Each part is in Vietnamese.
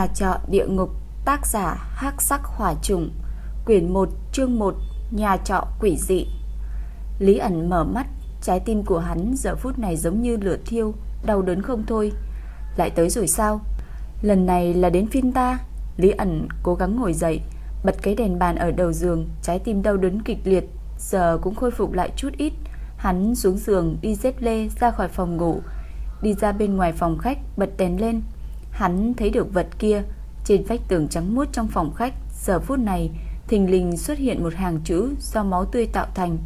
Nhà trọ địa ngục, Tác giả hắc sắc hỏa trùng, Quyển 1 chương 1 Nhà trọ quỷ dị. Lý ẩn mở mắt, Trái tim của hắn giờ phút này giống như lửa thiêu, Đau đớn không thôi. Lại tới rồi sao? Lần này là đến phiên ta. Lý ẩn cố gắng ngồi dậy, Bật cái đèn bàn ở đầu giường, Trái tim đau đớn kịch liệt, Giờ cũng khôi phục lại chút ít. Hắn xuống giường, đi dép lê ra khỏi phòng ngủ, Đi ra bên ngoài phòng khách, Bật đèn lên. Hắn thấy được vật kia trên vách tường trắng muốt trong phòng khách, giờ phút này thình lình xuất hiện một hàng chữ do máu tươi tạo thành.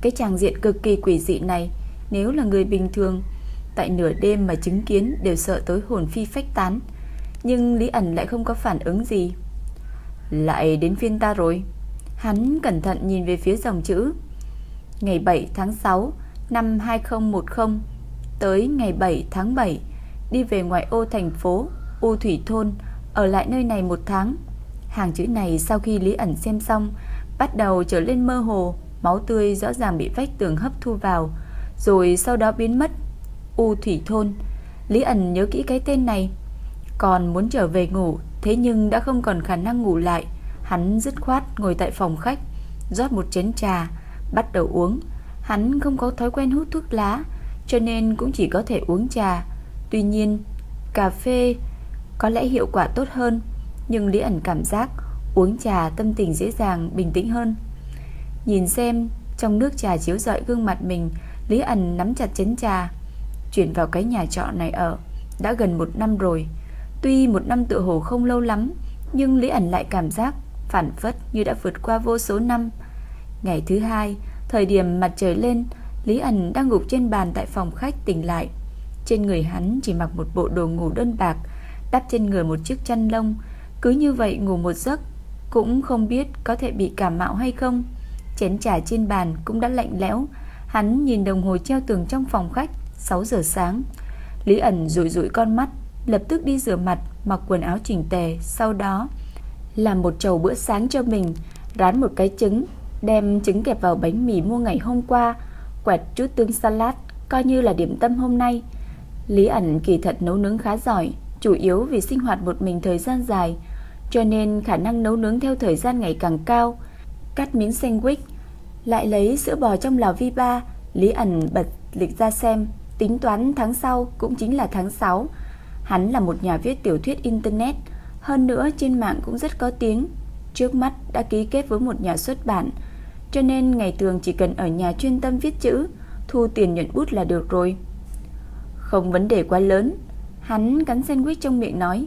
Cái tràng diện cực kỳ quỷ dị này, nếu là người bình thường, tại nửa đêm mà chứng kiến đều sợ tới hồn phi phách tán, nhưng Lý ẩn lại không có phản ứng gì. Lại đến phiên ta rồi. Hắn cẩn thận nhìn về phía dòng chữ. Ngày 7 tháng 6 năm 2010 tới ngày 7 tháng 7 đi về ngoại ô thành phố U Thủy Thôn, ở lại nơi này một tháng. Hàng chữ này sau khi Lý ẩn xem xong, bắt đầu trở lên mơ hồ, máu tươi rõ ràng bị vách tường hấp thu vào, rồi sau đó biến mất. U Thủy Thôn, Lý ẩn nhớ kỹ cái tên này, còn muốn trở về ngủ, thế nhưng đã không còn khả năng ngủ lại. Hắn dứt khoát ngồi tại phòng khách, rót một chén trà, bắt đầu uống. Hắn không có thói quen hút thuốc lá, cho nên cũng chỉ có thể uống trà. Tuy nhiên, cà phê có lẽ hiệu quả tốt hơn, nhưng Lý ẩn cảm giác uống trà tâm tình dễ dàng, bình tĩnh hơn. Nhìn xem trong nước trà chiếu rọi gương mặt mình, Lý ẩn nắm chặt chén trà, chuyển vào cái nhà trọ này ở, đã gần một năm rồi. Tuy một năm tự hồ không lâu lắm, nhưng Lý ẩn lại cảm giác phản phất như đã vượt qua vô số năm. Ngày thứ hai, thời điểm mặt trời lên, Lý ẩn đang gục trên bàn tại phòng khách tỉnh lại. Trên người hắn chỉ mặc một bộ đồ ngủ đơn bạc, đắp trên người một chiếc chăn lông, cứ như vậy ngủ một giấc, cũng không biết có thể bị cảm mạo hay không. Chén trà trên bàn cũng đã lạnh lẽo, hắn nhìn đồng hồ treo tường trong phòng khách, 6 giờ sáng. Lý ẩn rủi rủi con mắt, lập tức đi rửa mặt, mặc quần áo chỉnh tề, sau đó làm một chầu bữa sáng cho mình, rán một cái trứng, đem trứng kẹp vào bánh mì mua ngày hôm qua, quẹt chút tương salad, coi như là điểm tâm hôm nay. Lý ẩn kỳ thật nấu nướng khá giỏi, chủ yếu vì sinh hoạt một mình thời gian dài, cho nên khả năng nấu nướng theo thời gian ngày càng cao. Cắt miếng sandwich, lại lấy sữa bò trong lò vi ba, Lý ẩn bật lịch ra xem, tính toán tháng sau cũng chính là tháng 6. Hắn là một nhà viết tiểu thuyết internet, hơn nữa trên mạng cũng rất có tiếng. Trước mắt đã ký kết với một nhà xuất bản, cho nên ngày thường chỉ cần ở nhà chuyên tâm viết chữ, thu tiền nhuận bút là được rồi. Không vấn đề quá lớn Hắn cắn sandwich trong miệng nói,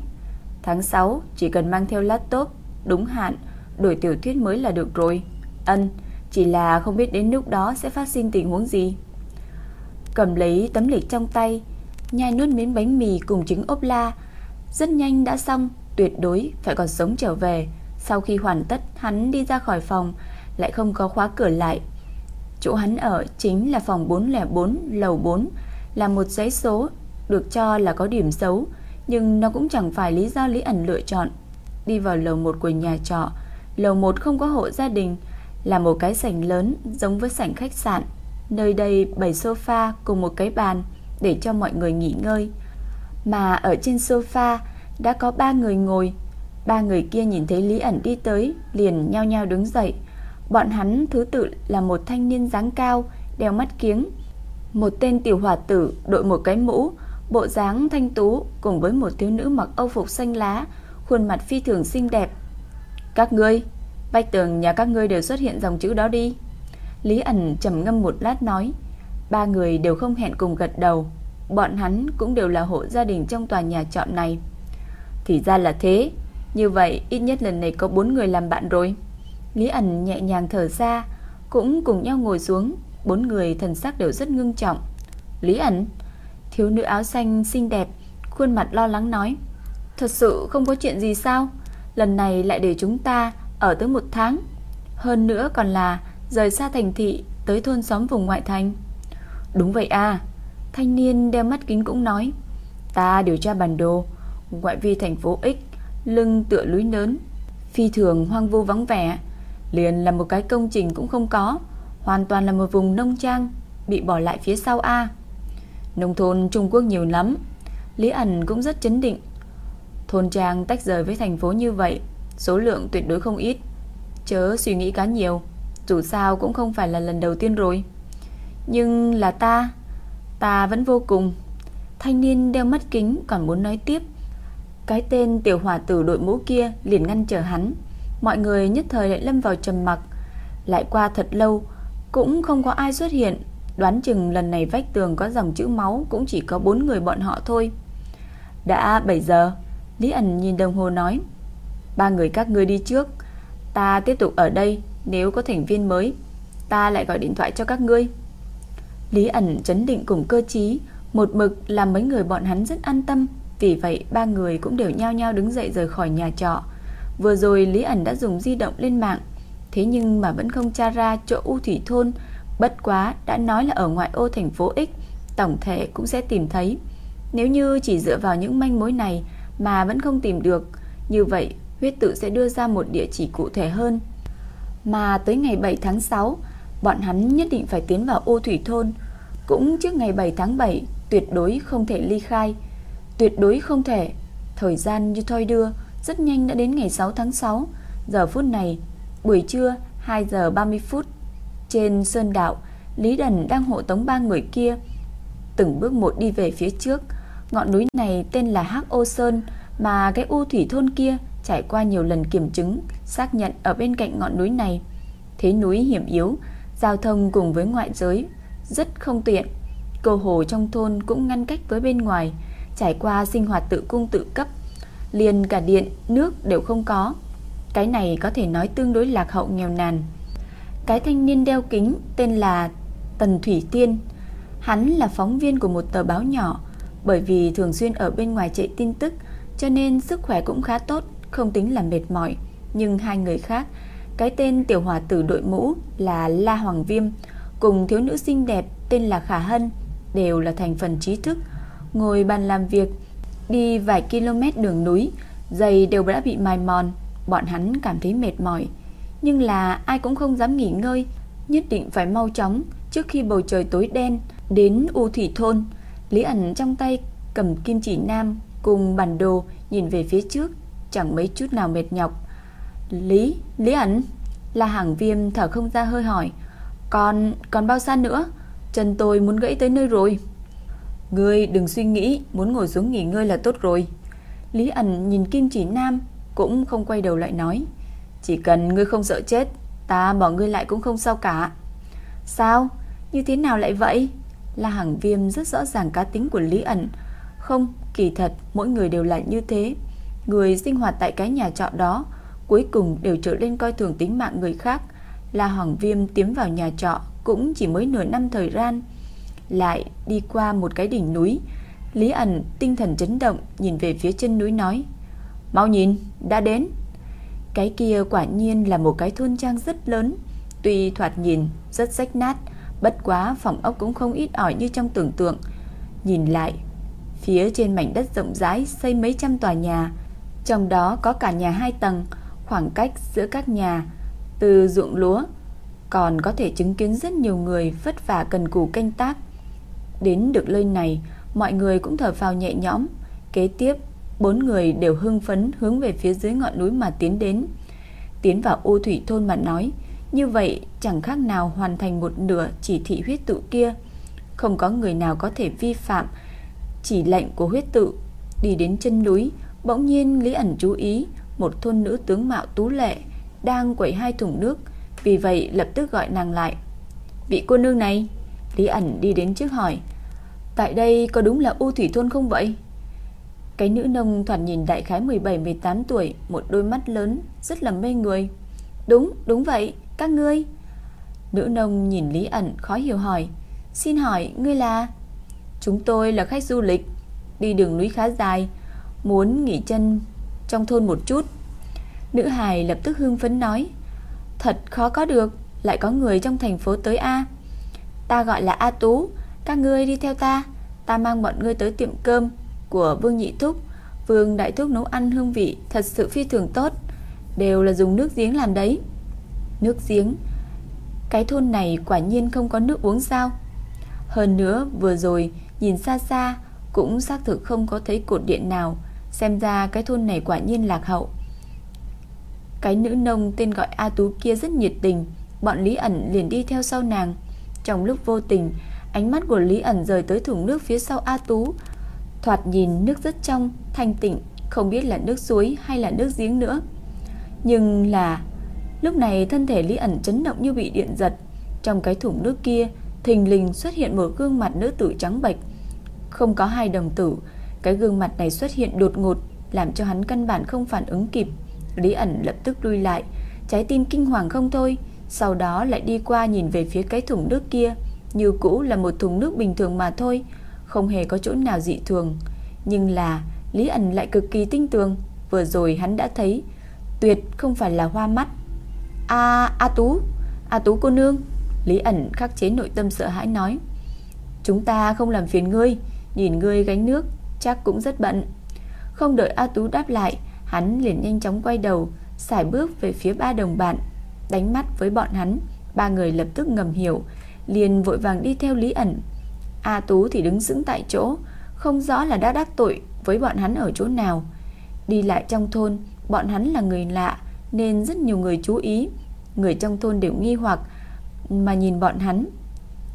Tháng 6 chỉ cần mang theo laptop, Đúng hạn, Đổi tiểu thuyết mới là được rồi. Ân, Chỉ là không biết đến lúc đó sẽ phát sinh tình huống gì. Cầm lấy tấm lịch trong tay, Nhai nuốt miếng bánh mì cùng trứng ốp la. Rất nhanh đã xong, Tuyệt đối phải còn sống trở về. Sau khi hoàn tất, hắn đi ra khỏi phòng, Lại không có khóa cửa lại. Chỗ hắn ở chính là phòng 404 Lầu 4 là một giấy số được cho là có điểm xấu, nhưng nó cũng chẳng phải lý do Lý ẩn lựa chọn. Đi vào lầu 1 của nhà trọ, lầu 1 không có hộ gia đình, là một cái sảnh lớn giống với sảnh khách sạn. Nơi đây bày sofa cùng một cái bàn để cho mọi người nghỉ ngơi. Mà ở trên sofa đã có ba người ngồi. Ba người kia nhìn thấy Lý ẩn đi tới, liền nhao nhao đứng dậy. Bọn hắn thứ tự là một thanh niên dáng cao, đeo mắt kiếng, một tên tiểu hòa tử đội một cái mũ, bộ dáng thanh tú cùng với một thiếu nữ mặc âu phục xanh lá, khuôn mặt phi thường xinh đẹp. Các ngươi, vách tường nhà các ngươi đều xuất hiện dòng chữ đó đi. Lý ẩn trầm ngâm một lát nói, ba người đều không hẹn cùng gật đầu, bọn hắn cũng đều là hộ gia đình trong tòa nhà trọ này. Thì ra là thế, như vậy ít nhất lần này có bốn người làm bạn rồi. Lý ẩn nhẹ nhàng thở ra, cũng cùng nhau ngồi xuống, Bốn người thần sắc đều rất ngưng trọng Lý ẩn Thiếu nữ áo xanh xinh đẹp, Khuôn mặt lo lắng nói, Thật sự không có chuyện gì sao? Lần này lại để chúng ta ở tới một tháng. Hơn nữa còn là Rời xa thành thị tới thôn xóm vùng ngoại thành. Đúng vậy à Thanh niên đeo mắt kính cũng nói. Ta điều tra bản đồ, Ngoại vi thành phố X, Lưng tựa núi lớn, Phi thường hoang vu vắng vẻ, Liền là một cái công trình cũng không có, hoàn toàn là một vùng nông trang, bị bỏ lại phía sau A. Nông thôn Trung Quốc nhiều lắm. Lý ẩn cũng rất chấn định. Thôn trang tách rời với thành phố như vậy, số lượng tuyệt đối không ít. Chớ suy nghĩ cá nhiều, dù sao cũng không phải là lần đầu tiên rồi. Nhưng là ta, ta vẫn vô cùng. Thanh niên đeo mắt kính còn muốn nói tiếp. Cái tên tiểu hòa tử đội mũ kia liền ngăn trở hắn. Mọi người nhất thời lại lâm vào trầm mặc. Lại qua thật lâu, cũng không có ai xuất hiện. Đoán chừng lần này vách tường có dòng chữ máu cũng chỉ có bốn người bọn họ thôi. Đã 7 giờ, Lý ẩn nhìn đồng hồ nói. Ba người các ngươi đi trước, ta tiếp tục ở đây, nếu có thành viên mới, ta lại gọi điện thoại cho các ngươi. Lý ẩn chấn định cùng cơ trí, một mực làm mấy người bọn hắn rất an tâm, vì vậy ba người cũng đều nhao nhao đứng dậy rời khỏi nhà trọ. Vừa rồi Lý ẩn đã dùng di động lên mạng, thế nhưng mà vẫn không tra ra chỗ U Thủy Thôn, bất quá đã nói là ở ngoại ô thành phố X, tổng thể cũng sẽ tìm thấy. Nếu như chỉ dựa vào những manh mối này mà vẫn không tìm được, như vậy huyết tự sẽ đưa ra một địa chỉ cụ thể hơn. Mà tới ngày 7 tháng 6, bọn hắn nhất định phải tiến vào ô thủy thôn. Cũng trước ngày 7 tháng 7, tuyệt đối không thể ly khai. Tuyệt đối không thể. Thời gian như thoi đưa, rất nhanh đã đến ngày 6 tháng 6. Giờ phút này, buổi trưa 2 giờ 30 phút. Trên sơn đạo, Lý Đần đang hộ tống ba người kia. Từng bước một đi về phía trước. Ngọn núi này tên là Hắc Ô Sơn, mà cái u thủy thôn kia trải qua nhiều lần kiểm chứng, xác nhận ở bên cạnh ngọn núi này. Thế núi hiểm yếu, giao thông cùng với ngoại giới rất không tiện. Cầu hồ trong thôn cũng ngăn cách với bên ngoài, trải qua sinh hoạt tự cung tự cấp, liền cả điện, nước đều không có. Cái này có thể nói tương đối lạc hậu nghèo nàn. Cái thanh niên đeo kính tên là Tần Thủy Tiên. Hắn là phóng viên của một tờ báo nhỏ, bởi vì thường xuyên ở bên ngoài chạy tin tức, cho nên sức khỏe cũng khá tốt, không tính là mệt mỏi. Nhưng hai người khác, cái tên tiểu hòa tử đội mũ là La Hoàng Viêm, cùng thiếu nữ xinh đẹp tên là Khả Hân, đều là thành phần trí thức. Ngồi bàn làm việc, đi vài km đường núi, giày đều đã bị mài mòn, bọn hắn cảm thấy mệt mỏi. Nhưng là ai cũng không dám nghỉ ngơi, nhất định phải mau chóng trước khi bầu trời tối đen đến U Thủy Thôn. Lý ẩn trong tay cầm kim chỉ nam cùng bản đồ nhìn về phía trước, chẳng mấy chút nào mệt nhọc. Lý, Lý ẩn, là hàng viêm thở không ra hơi hỏi, còn, còn bao xa nữa? Chân tôi muốn gãy tới nơi rồi. Ngươi đừng suy nghĩ, muốn ngồi xuống nghỉ ngơi là tốt rồi. Lý ẩn nhìn kim chỉ nam, cũng không quay đầu lại nói. Chỉ cần ngươi không sợ chết, ta bỏ ngươi lại cũng không sao cả. Sao? Như thế nào lại vậy? La Hằng Viêm rất rõ ràng cá tính của Lý ẩn. Không, kỳ thật mỗi người đều là như thế. Người sinh hoạt tại cái nhà trọ đó cuối cùng đều trở lên coi thường tính mạng người khác. La Hoàng Viêm tiến vào nhà trọ cũng chỉ mới nửa năm thời gian. Lại đi qua một cái đỉnh núi, Lý ẩn tinh thần chấn động nhìn về phía chân núi nói Mau nhìn, đã đến cái kia quả nhiên là một cái thôn trang rất lớn. Tuy thoạt nhìn rất rách nát, Bất quá phòng ốc cũng không ít ỏi như trong tưởng tượng. Nhìn lại, Phía trên mảnh đất rộng rãi xây mấy trăm tòa nhà, Trong đó có cả nhà hai tầng, Khoảng cách giữa các nhà Từ ruộng lúa, Còn có thể chứng kiến rất nhiều người Vất vả cần cù canh tác. Đến được nơi này, Mọi người cũng thở phào nhẹ nhõm. Kế tiếp Bốn người đều hưng phấn hướng về phía dưới ngọn núi mà tiến đến. Tiến vào ô thủy thôn mà nói, như vậy chẳng khác nào hoàn thành một nửa chỉ thị huyết tự kia. Không có người nào có thể vi phạm Chỉ lệnh của huyết tự. Đi đến chân núi, Bỗng nhiên Lý ẩn chú ý Một thôn nữ tướng mạo tú lệ Đang quẩy hai thùng nước, Vì vậy lập tức gọi nàng lại. Vị cô nương này. Lý ẩn đi đến trước hỏi, Tại đây có đúng là U Thủy Thôn không vậy? Cái nữ nông thoạt nhìn đại khái 17-18 tuổi Một đôi mắt lớn Rất là mê người. Đúng, đúng vậy các ngươi. Nữ nông nhìn Lý ẩn khó hiểu hỏi Xin hỏi ngươi là? Chúng tôi là khách du lịch Đi đường núi khá dài Muốn nghỉ chân trong thôn một chút. Nữ hài lập tức hưng phấn nói Thật khó có được Lại có người trong thành phố tới A. Ta gọi là A Tú Các ngươi đi theo ta Ta mang bọn ngươi tới tiệm cơm. Của Vương Nhị Thúc. Vương Đại Thúc nấu ăn hương vị Thật sự phi thường tốt, Đều là dùng nước giếng làm đấy. Nước giếng, Cái thôn này quả nhiên không có nước uống sao. Hơn nữa, vừa rồi Nhìn xa xa, Cũng xác thực không có thấy cột điện nào. Xem ra cái thôn này quả nhiên lạc hậu. Cái nữ nông tên gọi A Tú kia rất nhiệt tình. Bọn Lý ẩn liền đi theo sau nàng. Trong lúc vô tình, Ánh mắt của Lý ẩn rời tới thùng nước phía sau A Tú. Thoạt nhìn nước rất trong, Thanh tịnh, Không biết là nước suối hay là nước giếng nữa. Nhưng là, Lúc này thân thể Lý ẩn chấn động như bị điện giật. Trong cái thùng nước kia, Thình lình xuất hiện một gương mặt nữ tử trắng bệch. Không có hai đồng tử, Cái gương mặt này xuất hiện đột ngột, Làm cho hắn căn bản không phản ứng kịp. Lý ẩn lập tức lui lại, Trái tim kinh hoàng không thôi, Sau đó lại đi qua nhìn về phía cái thùng nước kia. Như cũ là một thùng nước bình thường mà thôi không hề có chỗ nào dị thường. Nhưng là Lý ẩn lại cực kỳ tinh tường Vừa rồi hắn đã thấy Tuyệt không phải là hoa mắt. A, A Tú A Tú cô nương Lý ẩn khắc chế nội tâm sợ hãi nói. Chúng ta không làm phiền ngươi Nhìn ngươi gánh nước Chắc cũng rất bận. Không đợi A Tú đáp lại Hắn liền nhanh chóng quay đầu Xài bước về phía ba đồng bạn. Đánh mắt với bọn hắn Ba người lập tức ngầm hiểu Liền vội vàng đi theo Lý ẩn. A Tú thì đứng sững tại chỗ, Không rõ là đã đắc tội với bọn hắn ở chỗ nào. Đi lại trong thôn, Bọn hắn là người lạ Nên rất nhiều người chú ý. Người trong thôn đều nghi hoặc Mà nhìn bọn hắn.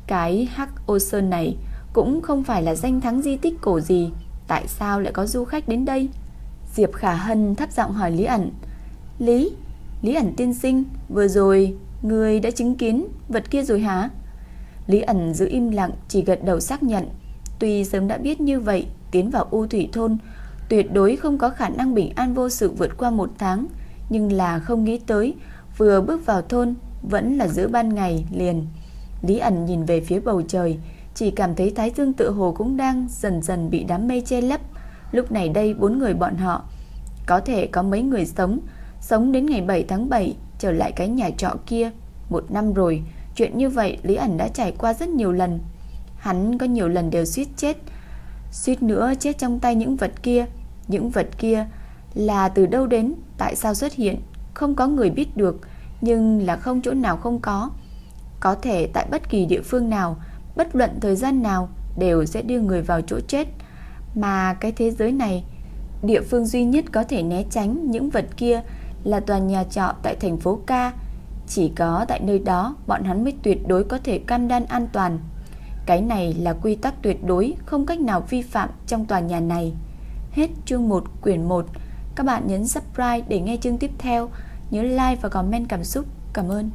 Cái Hắc Ô Sơn này Cũng không phải là danh thắng di tích cổ gì, Tại sao lại có du khách đến đây? Diệp Khả Hân thấp giọng hỏi Lý ẩn. Lý Lý ẩn tiên sinh, Vừa rồi Người đã chứng kiến vật kia rồi hả? Lý ẩn giữ im lặng, Chỉ gật đầu xác nhận. Tuy sớm đã biết như vậy, Tiến vào U Thủy Thôn, Tuyệt đối không có khả năng bình an vô sự vượt qua một tháng. Nhưng là không nghĩ tới, Vừa bước vào thôn, Vẫn là giữa ban ngày liền. Lý ẩn nhìn về phía bầu trời, Chỉ cảm thấy Thái Dương tự hồ cũng đang Dần dần bị đám mây che lấp. Lúc này đây bốn người bọn họ, Có thể có mấy người sống Sống đến ngày 7 tháng 7 Trở lại cái nhà trọ kia. Một năm rồi Chuyện như vậy, Lý ẩn đã trải qua rất nhiều lần. Hắn có nhiều lần đều suýt chết, Suýt nữa chết trong tay những vật kia. Những vật kia là từ đâu đến, Tại sao xuất hiện, Không có người biết được, Nhưng là không chỗ nào không có. Có thể tại bất kỳ địa phương nào, Bất luận thời gian nào, Đều sẽ đưa người vào chỗ chết. Mà cái thế giới này, Địa phương duy nhất có thể né tránh những vật kia Là tòa nhà trọ tại thành phố Ca chỉ có tại nơi đó, Bọn hắn mới tuyệt đối có thể cam đoan an toàn. Cái này là quy tắc tuyệt đối, Không cách nào vi phạm trong tòa nhà này. Hết chương 1 quyển 1 Các bạn nhấn subscribe để nghe chương tiếp theo. Nhớ like và comment cảm xúc. Cảm ơn.